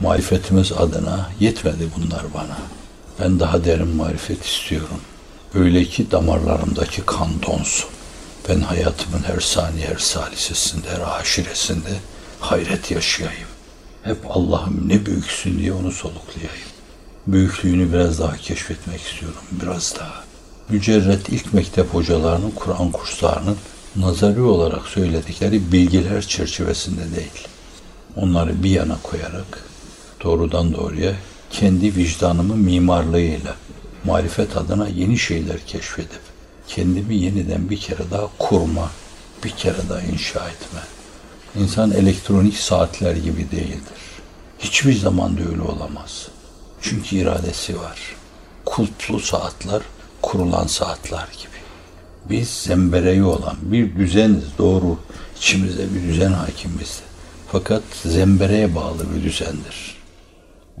Marifetimiz adına yetmedi bunlar bana. Ben daha derin marifet istiyorum. Öyle ki damarlarımdaki kan donsun. Ben hayatımın her saniye, her salisesinde, her aşiresinde hayret yaşayayım. Hep Allah'ım ne büyüksün diye onu soluklayayım. Büyüklüğünü biraz daha keşfetmek istiyorum, biraz daha. Mücerret ilk mektep hocalarının, Kur'an kurslarının nazari olarak söyledikleri bilgiler çerçevesinde değil. Onları bir yana koyarak doğrudan doğruya kendi vicdanımın mimarlığıyla marifet adına yeni şeyler keşfedip kendimi yeniden bir kere daha kurma, bir kere daha inşa etme. İnsan elektronik saatler gibi değildir. Hiçbir zaman da öyle olamaz. Çünkü iradesi var. Kulplu saatler, kurulan saatler gibi. Biz zembereği olan bir düzeniz doğru. İçimizde bir düzen hakim. Fakat zembereye bağlı bir düzendir.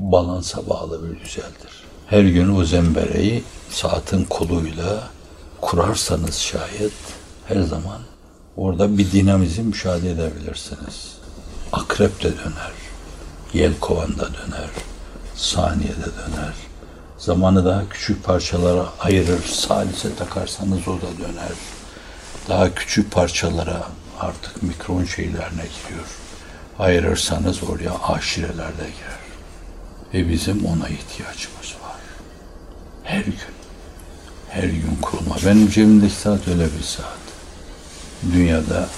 Balansa bağlı bir düzeldir. Her gün o zembereyi saatin koluyla kurarsanız şayet her zaman orada bir dinamizm müşahede edebilirsiniz. Akrep de döner, yel kovan da döner, saniyede döner. Zamanı daha küçük parçalara ayırır, salise takarsanız o da döner. Daha küçük parçalara artık mikron şeylerine giriyor. Ayırırsanız oraya aşireler de girer. Ve bizim ona ihtiyacımız var. Her gün. Her gün kurulma. Benim cebimdeki saat öyle bir saat. Dünyada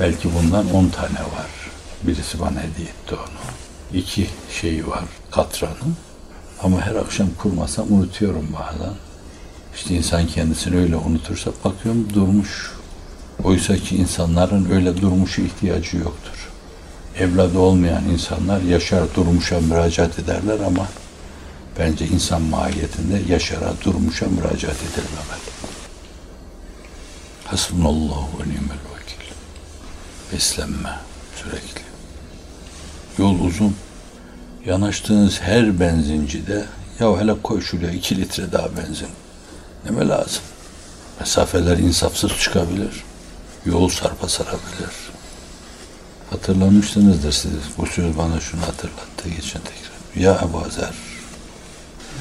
belki bundan 10 tane var. Birisi bana hediye etti onu. İki şeyi var katranı. Ama her akşam kurmasam unutuyorum bazen. İşte insan kendisini öyle unutursa bakıyorum durmuş. Oysa ki insanların öyle durmuşu ihtiyacı yoktur. Evladı olmayan insanlar yaşar durmuşa müracaat ederler ama bence insan mahiyetinde yaşara durmuşa müracaat edilmemeli. Hasbunallahu ve ni'mel vekil. Beslenme sürekli. Yol uzun. Yanaştığınız her benzincide ya hele koy şuraya iki litre daha benzin. Neme lazım? Mesafeler insafsız çıkabilir. Yol sarpa sarabilir. Hatırlamışsınızdır siz. Bu söz bana şunu hatırlattı geçen tekrar. Ya Ebu Zer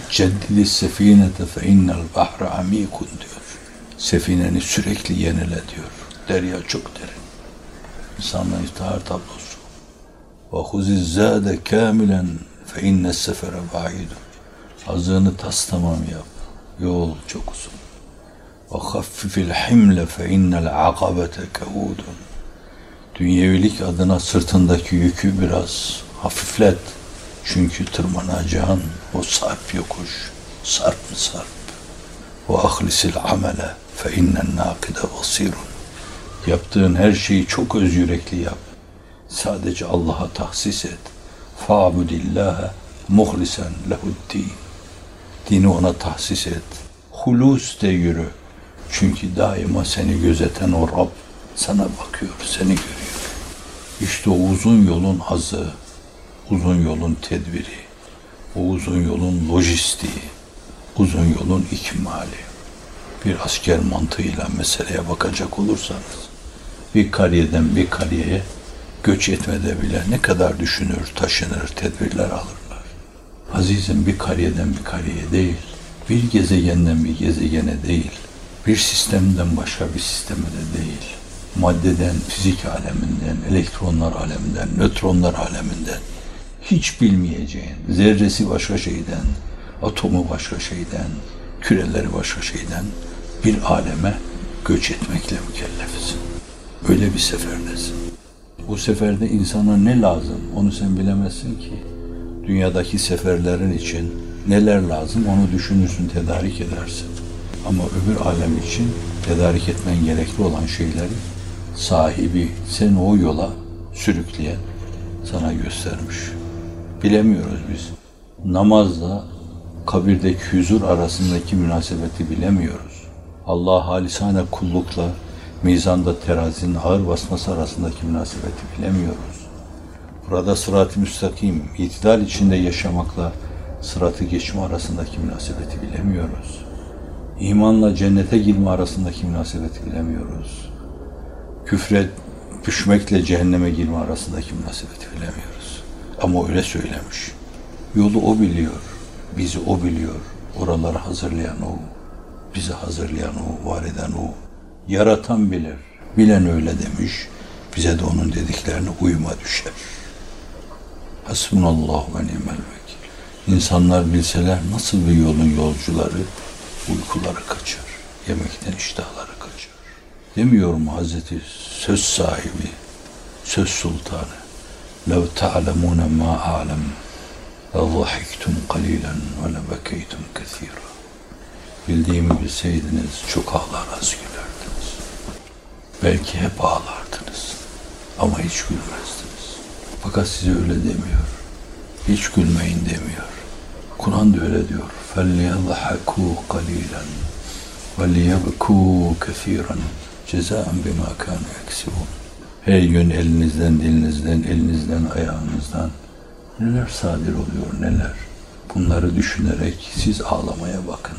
ceddidi sefinete fe innel bahre amikun diyor. Sefineni sürekli yenile diyor. Derya çok derin. İnsanla iftihar tablosu. Ve huzi zâde kâmilen fe inne sefere ba'idun. Azığını tas tamam yap. Yol çok uzun. Ve haffifil himle fe innel akabete kehudun. Dünyevilik adına sırtındaki yükü biraz hafiflet. Çünkü tırmanacağın o sarp yokuş, sarp mı sarp. Ve ahlisil amele fe innen nakide basirun. Yaptığın her şeyi çok öz yürekli yap. Sadece Allah'a tahsis et. Fa'budillâhe muhlisen lehuddin. Dini ona tahsis et. Hulus de yürü. Çünkü daima seni gözeten o Rab sana bakıyor, seni görüyor. İşte o uzun yolun azı, uzun yolun tedbiri, o uzun yolun lojistiği, uzun yolun ikmali. Bir asker mantığıyla meseleye bakacak olursanız, bir kariyeden bir kariyeye göç etmede bile ne kadar düşünür, taşınır, tedbirler alırlar. Azizim bir kariyeden bir kariyeye değil, bir gezegenden bir gezegene değil, bir sistemden başka bir sisteme de değil. Maddeden, fizik aleminden, elektronlar aleminden, nötronlar aleminden, hiç bilmeyeceğin, zerresi başka şeyden, atomu başka şeyden, küreleri başka şeyden bir aleme göç etmekle mükellefisin. Öyle bir seferdesin. Bu seferde insana ne lazım onu sen bilemezsin ki. Dünyadaki seferlerin için neler lazım onu düşünürsün, tedarik edersin. Ama öbür alem için tedarik etmen gerekli olan şeyleri sahibi seni o yola sürükleyen sana göstermiş. Bilemiyoruz biz. Namazla kabirdeki huzur arasındaki münasebeti bilemiyoruz. Allah halisane kullukla mizanda terazinin ağır basması arasındaki münasebeti bilemiyoruz. Burada sırat-ı müstakim, itidal içinde yaşamakla sıratı geçme arasındaki münasebeti bilemiyoruz. İmanla cennete girme arasındaki münasebeti bilemiyoruz. Küfre düşmekle cehenneme girme arasındaki münasebeti bilemiyoruz. Ama öyle söylemiş. Yolu o biliyor. Bizi o biliyor. Oraları hazırlayan o. Bizi hazırlayan o, var eden o. Yaratan bilir. Bilen öyle demiş. Bize de onun dediklerine uyuma düşer. Hasbunallahu ve ni'mel vekil. İnsanlar bilseler nasıl bir yolun yolcuları uykuları kaçar. Yemekten iştahları kaçar. Demiyor mu Hazreti söz sahibi, söz sultanı? لو تعلمون ما أعلم لضحكتم قليلا ولبكيتم كثيرا Bildiğimi bilseydiniz çok ağlar az gülerdiniz. Belki hep ağlardınız ama hiç gülmezdiniz. Fakat size öyle demiyor. Hiç gülmeyin demiyor. Kur'an da öyle diyor. فَلْيَضْحَكُوا قَلِيلًا وَلْيَبْكُوا كَثِيرًا cezaen bima kanu eksibun. Her gün elinizden, dilinizden, elinizden, ayağınızdan neler sadir oluyor neler. Bunları düşünerek siz ağlamaya bakın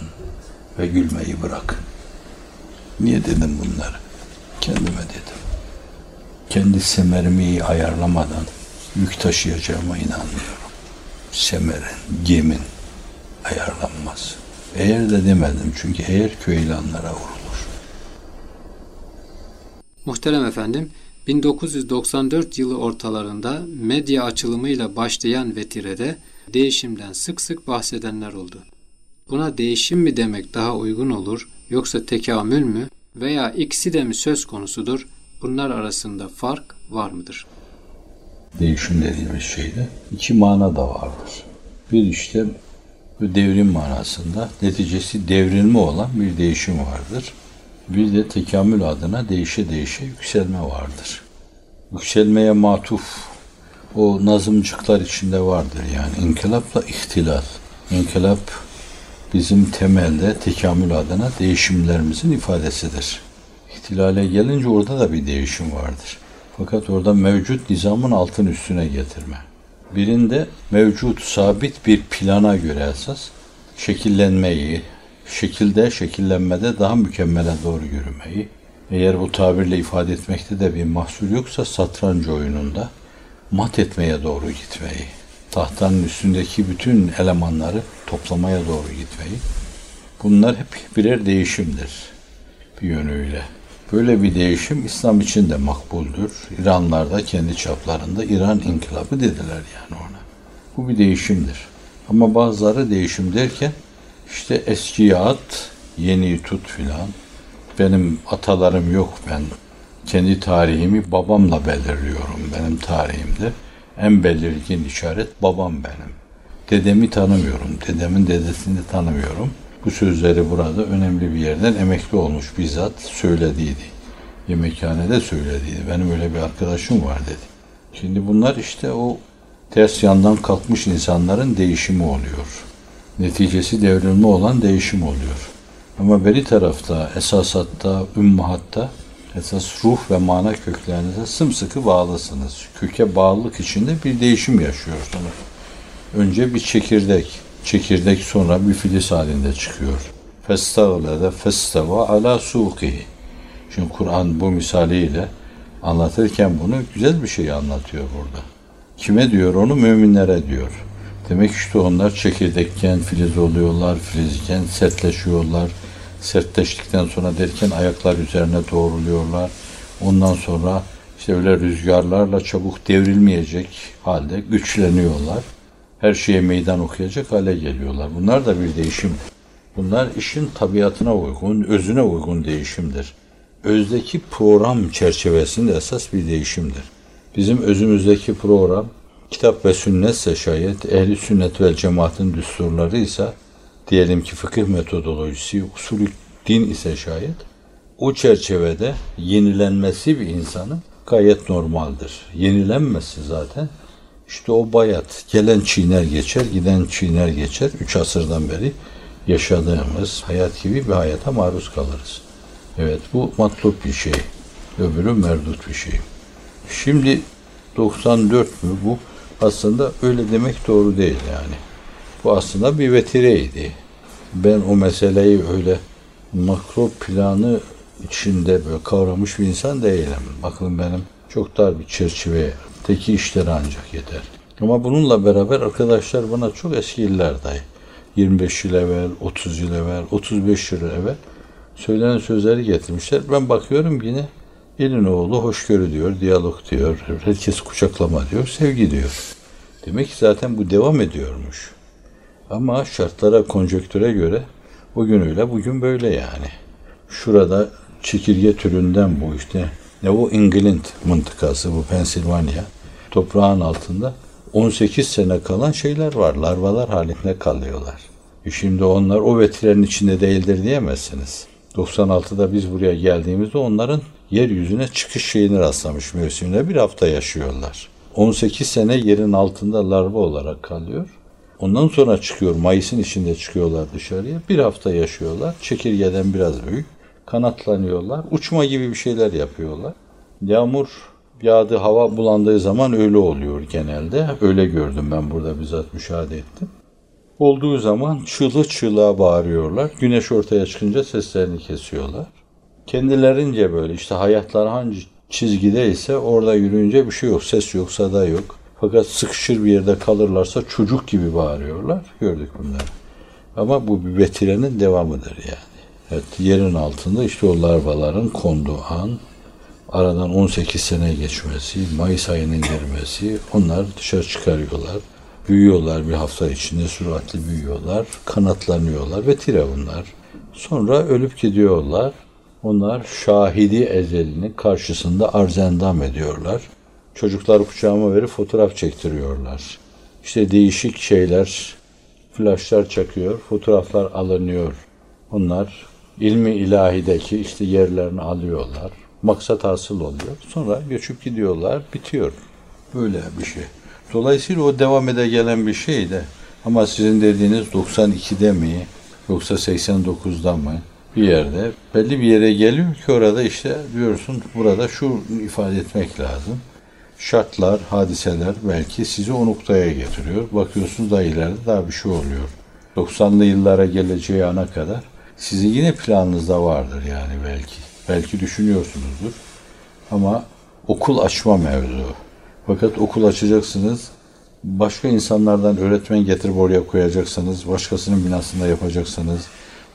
ve gülmeyi bırakın. Niye dedim bunları? Kendime dedim. Kendi semerimi ayarlamadan yük taşıyacağıma inanmıyorum. Semerin, gemin ayarlanmaz. Eğer de demedim çünkü eğer köylanlara vurulur. Muhterem efendim, 1994 yılı ortalarında medya açılımıyla başlayan vetirede değişimden sık sık bahsedenler oldu. Buna değişim mi demek daha uygun olur yoksa tekamül mü veya ikisi de mi söz konusudur? Bunlar arasında fark var mıdır? Değişim dediğimiz şeyde iki mana da vardır. Bir işte bu devrim manasında neticesi devrilme olan bir değişim vardır. Bir de tekamül adına değişe değişe yükselme vardır. Yükselmeye matuf o nazımcıklar içinde vardır yani. İnkılapla ihtilal. İnkılap bizim temelde tekamül adına değişimlerimizin ifadesidir. İhtilale gelince orada da bir değişim vardır. Fakat orada mevcut nizamın altın üstüne getirme. Birinde mevcut sabit bir plana göre esas şekillenmeyi, şekilde, şekillenmede daha mükemmele doğru yürümeyi, eğer bu tabirle ifade etmekte de bir mahsur yoksa satranç oyununda mat etmeye doğru gitmeyi, tahtanın üstündeki bütün elemanları toplamaya doğru gitmeyi, bunlar hep birer değişimdir bir yönüyle. Böyle bir değişim İslam için de makbuldür. İranlar da kendi çaplarında İran inkılabı dediler yani ona. Bu bir değişimdir. Ama bazıları değişim derken işte eskiye at, yeniyi tut filan. Benim atalarım yok ben. Kendi tarihimi babamla belirliyorum benim tarihimde. En belirgin işaret babam benim. Dedemi tanımıyorum. Dedemin dedesini tanımıyorum. Bu sözleri burada önemli bir yerden emekli olmuş bizzat söylediydi. Yemekhanede söylediydi. Benim öyle bir arkadaşım var dedi. Şimdi bunlar işte o ters yandan kalkmış insanların değişimi oluyor. Neticesi devrilme olan değişim oluyor. Ama beri tarafta, esasatta, ümmahatta esas ruh ve mana köklerinize sımsıkı bağlısınız. Köke bağlılık içinde bir değişim yaşıyorsunuz. Önce bir çekirdek, çekirdek sonra bir filiz halinde çıkıyor. Festavlede festava ala suqihi. Şimdi Kur'an bu misaliyle anlatırken bunu güzel bir şey anlatıyor burada. Kime diyor onu? Müminlere diyor. Demek işte onlar çekirdekken filiz oluyorlar, filizken sertleşiyorlar. Sertleştikten sonra derken ayaklar üzerine doğruluyorlar. Ondan sonra işte öyle rüzgarlarla çabuk devrilmeyecek halde güçleniyorlar. Her şeye meydan okuyacak hale geliyorlar. Bunlar da bir değişim. Bunlar işin tabiatına uygun, özüne uygun değişimdir. Özdeki program çerçevesinde esas bir değişimdir. Bizim özümüzdeki program kitap ve sünnetse şayet, ehli sünnet ve cemaatin düsturları ise diyelim ki fıkıh metodolojisi, usulü din ise şayet, o çerçevede yenilenmesi bir insanın gayet normaldir. Yenilenmesi zaten işte o bayat. Gelen çiğner geçer, giden çiğner geçer. Üç asırdan beri yaşadığımız hayat gibi bir hayata maruz kalırız. Evet bu matlup bir şey. Öbürü merdut bir şey. Şimdi 94 mü bu? Aslında öyle demek doğru değil yani. Bu aslında bir vetireydi. Ben o meseleyi öyle makro planı içinde böyle kavramış bir insan değilim. Bakın benim çok dar bir çerçeve teki işleri ancak yeter. Ama bununla beraber arkadaşlar bana çok eski yıllar dahi 25 yıl evvel, 30 yıl evvel, 35 yıl evvel söylenen sözleri getirmişler. Ben bakıyorum yine elin oğlu hoşgörü diyor, diyalog diyor, herkes kucaklama diyor, sevgi diyor. Demek ki zaten bu devam ediyormuş. Ama şartlara, konjöktüre göre o gün öyle, bugün böyle yani. Şurada çekirge türünden bu işte. Ne bu England mıntıkası, bu Pensilvanya. Toprağın altında 18 sene kalan şeyler var. Larvalar halinde kalıyorlar. E şimdi onlar o vetilerin içinde değildir diyemezsiniz. 96'da biz buraya geldiğimizde onların yeryüzüne çıkış şeyini rastlamış mevsiminde bir hafta yaşıyorlar. 18 sene yerin altında larva olarak kalıyor. Ondan sonra çıkıyor, Mayıs'ın içinde çıkıyorlar dışarıya. Bir hafta yaşıyorlar. Çekirgeden biraz büyük. Kanatlanıyorlar. Uçma gibi bir şeyler yapıyorlar. Yağmur yağdı, hava bulandığı zaman öyle oluyor genelde. Öyle gördüm ben burada bizzat müşahede ettim. Olduğu zaman çığlı çığlığa bağırıyorlar. Güneş ortaya çıkınca seslerini kesiyorlar. Kendilerince böyle işte hayatlar hangi çizgideyse orada yürüyünce bir şey yok. Ses yok, sada yok. Fakat sıkışır bir yerde kalırlarsa çocuk gibi bağırıyorlar. Gördük bunları. Ama bu bir vetirenin devamıdır yani. Evet, yerin altında işte o larvaların konduğu an, aradan 18 sene geçmesi, Mayıs ayının girmesi, onlar dışarı çıkarıyorlar. Büyüyorlar bir hafta içinde süratli büyüyorlar, kanatlanıyorlar ve tire bunlar. Sonra ölüp gidiyorlar. Onlar şahidi ezelinin karşısında arzendam ediyorlar. Çocuklar kucağıma verip fotoğraf çektiriyorlar. İşte değişik şeyler, flaşlar çakıyor, fotoğraflar alınıyor. Onlar ilmi ilahideki işte yerlerini alıyorlar. Maksat hasıl oluyor. Sonra göçüp gidiyorlar, bitiyor. Böyle bir şey. Dolayısıyla o devam ede gelen bir şey de ama sizin dediğiniz 92'de mi yoksa 89'da mı bir yerde belli bir yere geliyor ki orada işte diyorsun burada şu ifade etmek lazım. Şartlar, hadiseler belki sizi o noktaya getiriyor. Bakıyorsunuz da ileride daha bir şey oluyor. 90'lı yıllara geleceği ana kadar sizin yine planınızda vardır yani belki. Belki düşünüyorsunuzdur. Ama okul açma mevzu. Fakat okul açacaksınız. Başka insanlardan öğretmen getirip oraya koyacaksınız. Başkasının binasında yapacaksanız.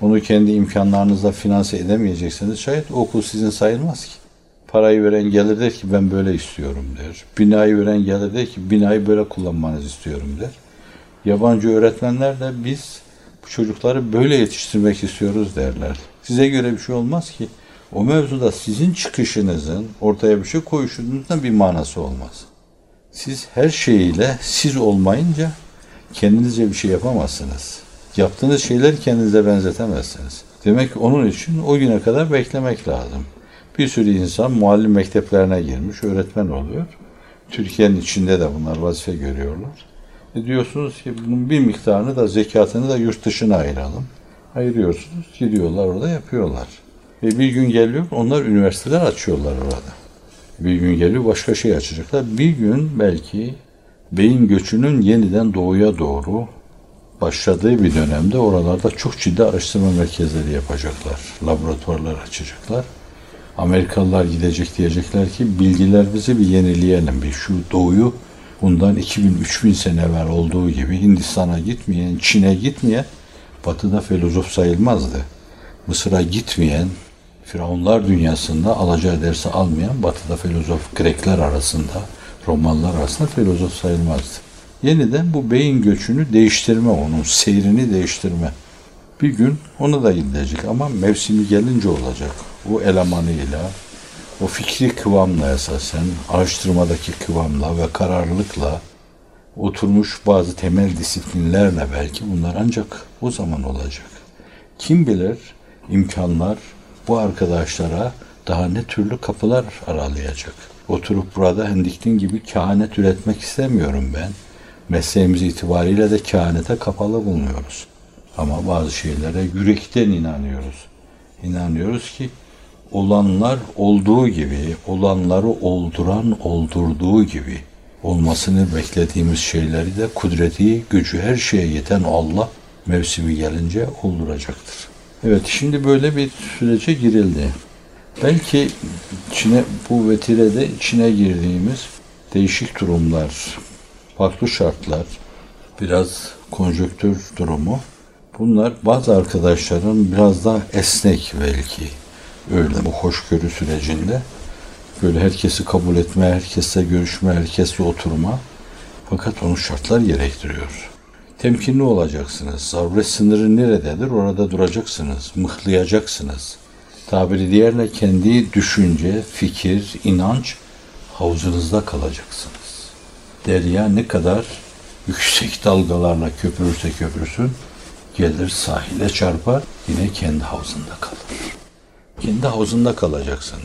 Onu kendi imkanlarınızla finanse edemeyeceksiniz. Şayet okul sizin sayılmaz ki. Parayı veren gelir der ki ben böyle istiyorum der. Binayı veren gelir der ki binayı böyle kullanmanızı istiyorum der. Yabancı öğretmenler de biz bu çocukları böyle yetiştirmek istiyoruz derler. Size göre bir şey olmaz ki. O mevzuda sizin çıkışınızın ortaya bir şey koyuşunuzdan bir manası olmaz. Siz her şeyiyle siz olmayınca kendinizce bir şey yapamazsınız. Yaptığınız şeyleri kendinize benzetemezsiniz. Demek ki onun için o güne kadar beklemek lazım. Bir sürü insan muallim mekteplerine girmiş, öğretmen oluyor. Türkiye'nin içinde de bunlar vazife görüyorlar. E diyorsunuz ki bunun bir miktarını da zekatını da yurt dışına ayıralım. Ayırıyorsunuz, gidiyorlar orada yapıyorlar. Ve bir gün geliyor, onlar üniversiteler açıyorlar orada. Bir gün geliyor, başka şey açacaklar. Bir gün belki beyin göçünün yeniden doğuya doğru başladığı bir dönemde oralarda çok ciddi araştırma merkezleri yapacaklar. Laboratuvarlar açacaklar. Amerikalılar gidecek diyecekler ki bilgilerimizi bir yenileyelim. Bir şu doğuyu bundan 2000-3000 sene evvel olduğu gibi Hindistan'a gitmeyen, Çin'e gitmeyen batıda filozof sayılmazdı. Mısır'a gitmeyen, Firavunlar dünyasında alacağı dersi almayan batıda filozof Grekler arasında, Romalılar arasında filozof sayılmazdı. Yeniden bu beyin göçünü değiştirme, onun seyrini değiştirme. Bir gün ona da gidecek ama mevsimi gelince olacak. O elemanıyla, o fikri kıvamla esasen, araştırmadaki kıvamla ve kararlılıkla oturmuş bazı temel disiplinlerle belki bunlar ancak o zaman olacak. Kim bilir imkanlar bu arkadaşlara daha ne türlü kapılar aralayacak. Oturup burada Hendiktin gibi kehanet üretmek istemiyorum ben. Mesleğimiz itibariyle de kehanete kapalı bulunuyoruz. Ama bazı şeylere yürekten inanıyoruz. İnanıyoruz ki olanlar olduğu gibi, olanları olduran oldurduğu gibi olmasını beklediğimiz şeyleri de kudreti, gücü, her şeye yeten Allah mevsimi gelince olduracaktır. Evet şimdi böyle bir sürece girildi. Belki içine bu vetirede içine girdiğimiz değişik durumlar, farklı şartlar, biraz konjöktür durumu. Bunlar bazı arkadaşların biraz daha esnek belki öyle bu hoşgörü sürecinde böyle herkesi kabul etme, herkesle görüşme, herkesle oturma. Fakat onun şartlar gerektiriyor. Temkinli olacaksınız. Zaruret sınırı nerededir? Orada duracaksınız. Mıhlayacaksınız. Tabiri diğerle kendi düşünce, fikir, inanç havuzunuzda kalacaksınız. Derya ne kadar yüksek dalgalarla köpürürse köpürsün, gelir sahile çarpar, yine kendi havuzunda kalır. Kendi havuzunda kalacaksın.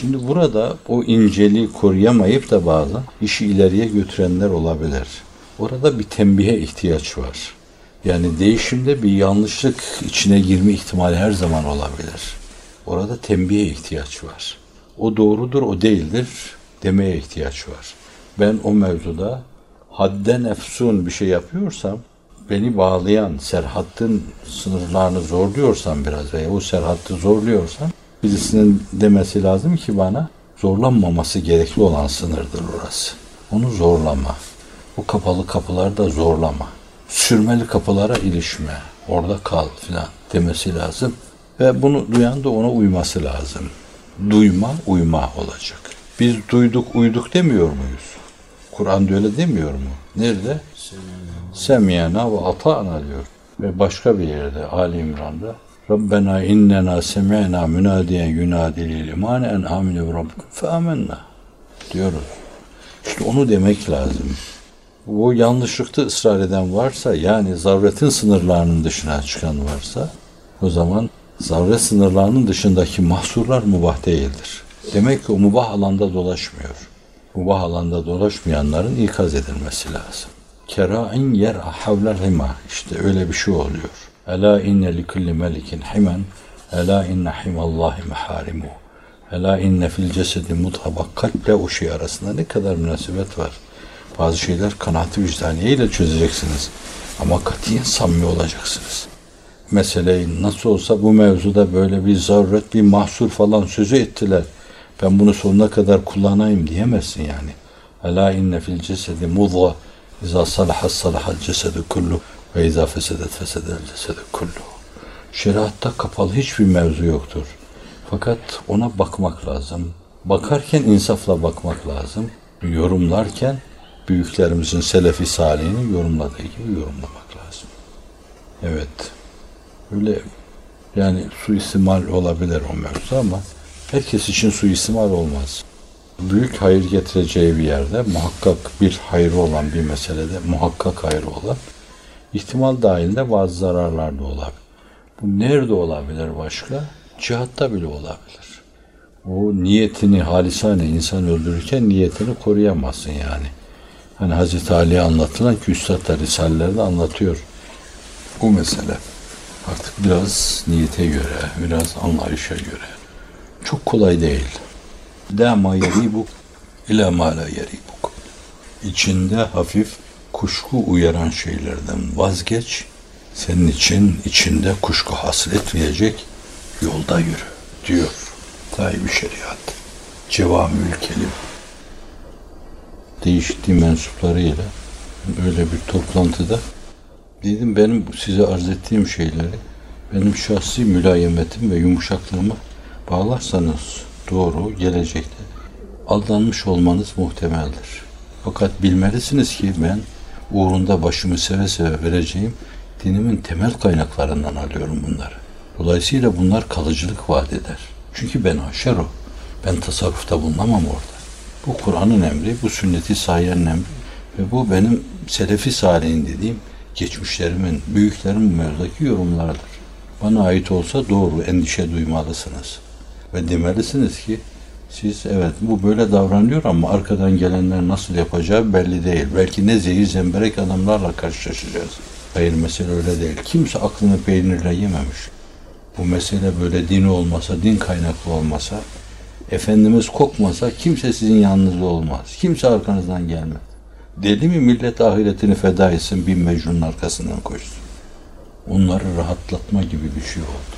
Şimdi burada o inceliği koruyamayıp da bazen işi ileriye götürenler olabilir. Orada bir tembihe ihtiyaç var. Yani değişimde bir yanlışlık içine girme ihtimali her zaman olabilir. Orada tembihe ihtiyaç var. O doğrudur, o değildir demeye ihtiyaç var. Ben o mevzuda hadden efsun bir şey yapıyorsam, beni bağlayan serhattın sınırlarını zorluyorsam biraz veya o serhattı zorluyorsam, birisinin demesi lazım ki bana zorlanmaması gerekli olan sınırdır orası. Onu zorlama. O kapalı kapılarda zorlama. Sürmeli kapılara ilişme. Orada kal filan demesi lazım. Ve bunu duyan da ona uyması lazım. Duyma, uyma olacak. Biz duyduk, uyduk demiyor muyuz? Kur'an'da öyle demiyor mu? Nerede? Semiyana ve ata'na diyor. Ve başka bir yerde Ali İmran'da Rabbena innena semi'na münadiyen yunadi lil iman en aminu bi rabbikum fe amennâ diyoruz. İşte onu demek lazım. Bu yanlışlıkta ısrar eden varsa yani zaruretin sınırlarının dışına çıkan varsa o zaman zaruret sınırlarının dışındaki mahsurlar mubah değildir. Demek ki o mubah alanda dolaşmıyor. Mubah alanda dolaşmayanların ikaz edilmesi lazım. Kera'in yer havler hima. İşte öyle bir şey oluyor. Ela inne li kulli melikin himen. Ela inne himallahi meharimu. Ela inne fil cesedi mudha. Bak kalple o şey arasında ne kadar münasebet var. Bazı şeyler kanaati vicdaniye ile çözeceksiniz. Ama katiyen samimi olacaksınız. Meseleyi nasıl olsa bu mevzuda böyle bir zaruret, bir mahsur falan sözü ettiler. Ben bunu sonuna kadar kullanayım diyemezsin yani. Ela inne fil cesedi mudha. İza salaha salahal cesedu kullu ve izâ fesedet fesedel cesedu kullu. Şeriatta kapalı hiçbir mevzu yoktur. Fakat ona bakmak lazım. Bakarken insafla bakmak lazım. Yorumlarken büyüklerimizin selefi salihinin yorumladığı gibi yorumlamak lazım. Evet. Öyle yani suistimal olabilir o mevzu ama herkes için suistimal olmaz. Büyük hayır getireceği bir yerde muhakkak bir hayrı olan bir meselede muhakkak hayrı olan ihtimal dahilinde bazı zararlar da olabilir. Bu nerede olabilir başka? Cihatta bile olabilir. O niyetini halisane insan öldürürken niyetini koruyamazsın yani. Hani Hazreti Ali'ye anlatılan ki Üstad da Risalelerinde anlatıyor. Bu mesele. Artık biraz niyete göre, biraz anlayışa göre. Çok kolay değil. La ma yeribuk ila ma la yeribuk. İçinde hafif kuşku uyaran şeylerden vazgeç. Senin için içinde kuşku hasıl etmeyecek yolda yürü diyor. Tayyip Şeriat. Cevamül Kelim. Değişik din mensuplarıyla böyle bir toplantıda dedim benim size arz ettiğim şeyleri benim şahsi mülayemetim ve yumuşaklığımı bağlarsanız doğru gelecekte aldanmış olmanız muhtemeldir. Fakat bilmelisiniz ki ben uğrunda başımı seve seve vereceğim dinimin temel kaynaklarından alıyorum bunları. Dolayısıyla bunlar kalıcılık vaat eder. Çünkü ben aşer o. Ben tasarrufta bulunamam orada. Bu Kur'an'ın emri, bu sünneti sahiyenin emri ve bu benim selefi salihin dediğim geçmişlerimin, büyüklerimin mevzudaki yorumlarıdır. Bana ait olsa doğru endişe duymalısınız. Ve demelisiniz ki siz evet bu böyle davranıyor ama arkadan gelenler nasıl yapacağı belli değil. Belki ne zehir zemberek adamlarla karşılaşacağız. Hayır mesele öyle değil. Kimse aklını peynirle yememiş. Bu mesele böyle din olmasa, din kaynaklı olmasa, Efendimiz kokmasa kimse sizin yanınızda olmaz. Kimse arkanızdan gelmez. Deli mi millet ahiretini feda etsin bin mecnunun arkasından koşsun. Onları rahatlatma gibi bir şey oldu.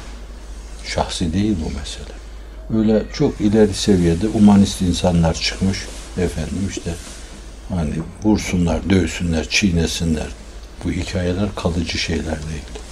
Şahsi değil bu mesele. Öyle çok ileri seviyede humanist insanlar çıkmış. Efendim işte Hani vursunlar, dövsünler, çiğnesinler. Bu hikayeler kalıcı şeyler değil.